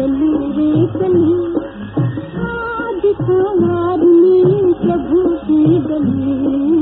चली रे कली आज हमारी प्रभु की गली